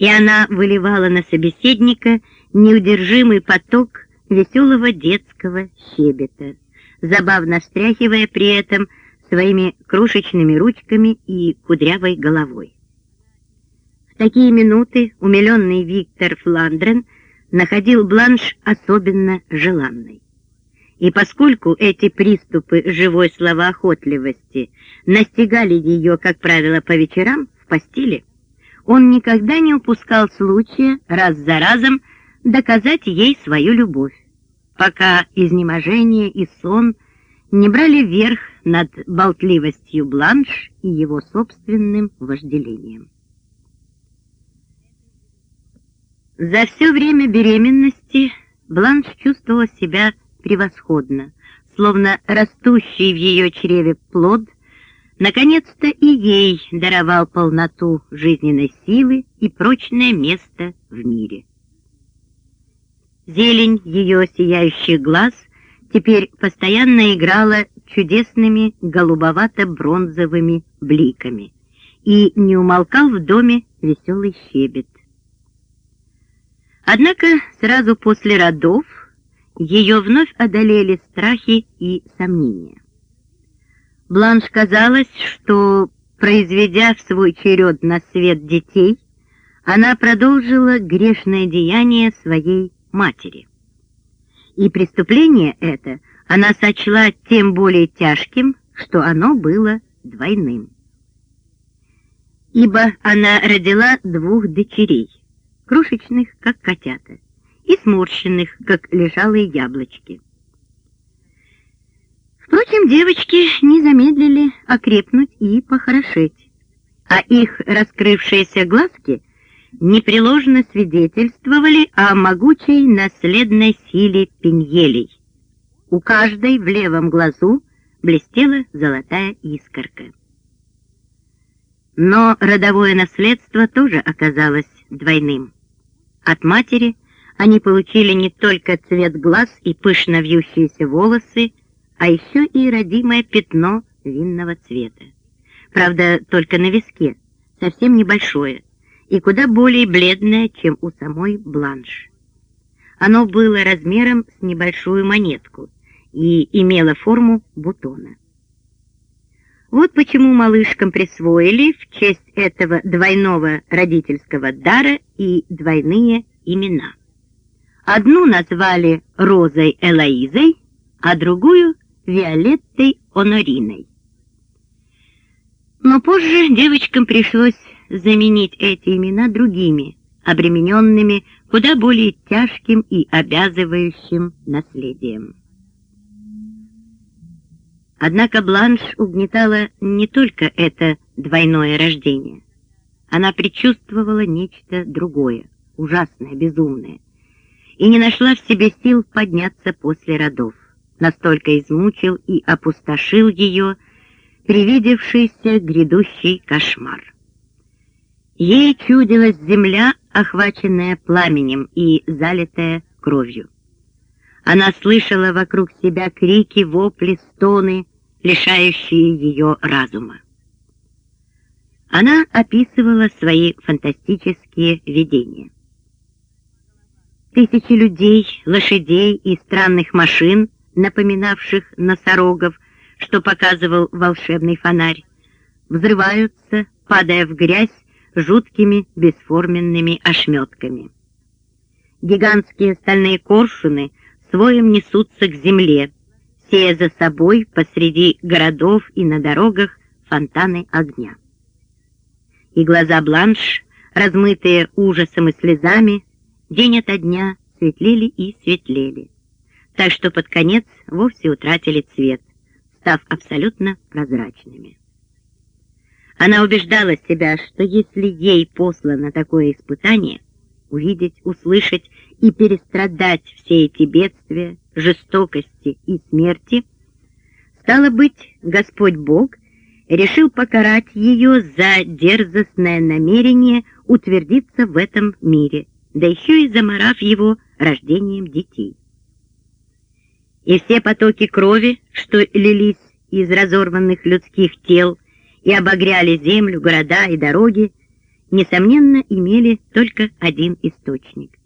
и она выливала на собеседника неудержимый поток веселого детского щебета, забавно встряхивая при этом своими крошечными ручками и кудрявой головой. В такие минуты умиленный Виктор Фландрен находил Бланш особенно желанной. И поскольку эти приступы живой словоохотливости настигали ее, как правило, по вечерам в постели, он никогда не упускал случая раз за разом доказать ей свою любовь, пока изнеможение и сон не брали верх над болтливостью Бланш и его собственным вожделением. За все время беременности Бланш чувствовала себя превосходно, словно растущий в ее чреве плод наконец-то и ей даровал полноту жизненной силы и прочное место в мире. Зелень ее сияющих глаз теперь постоянно играла чудесными голубовато-бронзовыми бликами, и не умолкал в доме веселый щебет. Однако сразу после родов ее вновь одолели страхи и сомнения. Бланш казалось, что, произведя в свой черед на свет детей, она продолжила грешное деяние своей матери. И преступление это она сочла тем более тяжким, что оно было двойным. Ибо она родила двух дочерей, крошечных, как котята, и сморщенных, как лежалые яблочки. Впрочем, девочки не замедлили окрепнуть и похорошеть, а их раскрывшиеся глазки непреложно свидетельствовали о могучей наследной силе пеньелей. У каждой в левом глазу блестела золотая искорка. Но родовое наследство тоже оказалось двойным. От матери они получили не только цвет глаз и пышно вьющиеся волосы, а еще и родимое пятно винного цвета. Правда, только на виске, совсем небольшое, и куда более бледное, чем у самой Бланш. Оно было размером с небольшую монетку и имело форму бутона. Вот почему малышкам присвоили в честь этого двойного родительского дара и двойные имена. Одну назвали Розой Элоизой, а другую — Виолеттой Онориной. Но позже девочкам пришлось заменить эти имена другими, обремененными куда более тяжким и обязывающим наследием. Однако Бланш угнетала не только это двойное рождение. Она предчувствовала нечто другое, ужасное, безумное, и не нашла в себе сил подняться после родов. Настолько измучил и опустошил ее привидевшийся грядущий кошмар. Ей чудилась земля, охваченная пламенем и залитая кровью. Она слышала вокруг себя крики, вопли, стоны, лишающие ее разума. Она описывала свои фантастические видения. Тысячи людей, лошадей и странных машин, напоминавших носорогов, что показывал волшебный фонарь, взрываются, падая в грязь жуткими бесформенными ошметками. Гигантские стальные коршуны своим несутся к земле, сея за собой посреди городов и на дорогах фонтаны огня. И глаза Бланш, размытые ужасом и слезами, день ото дня светлели и светлели, так что под конец вовсе утратили цвет, став абсолютно прозрачными. Она убеждала себя, что если ей послано такое испытание, увидеть, услышать и перестрадать все эти бедствия, жестокости и смерти, стало быть, Господь Бог решил покарать ее за дерзостное намерение утвердиться в этом мире, да еще и заморав его рождением детей. И все потоки крови, что лились из разорванных людских тел, и обогряли землю, города и дороги, несомненно, имели только один источник.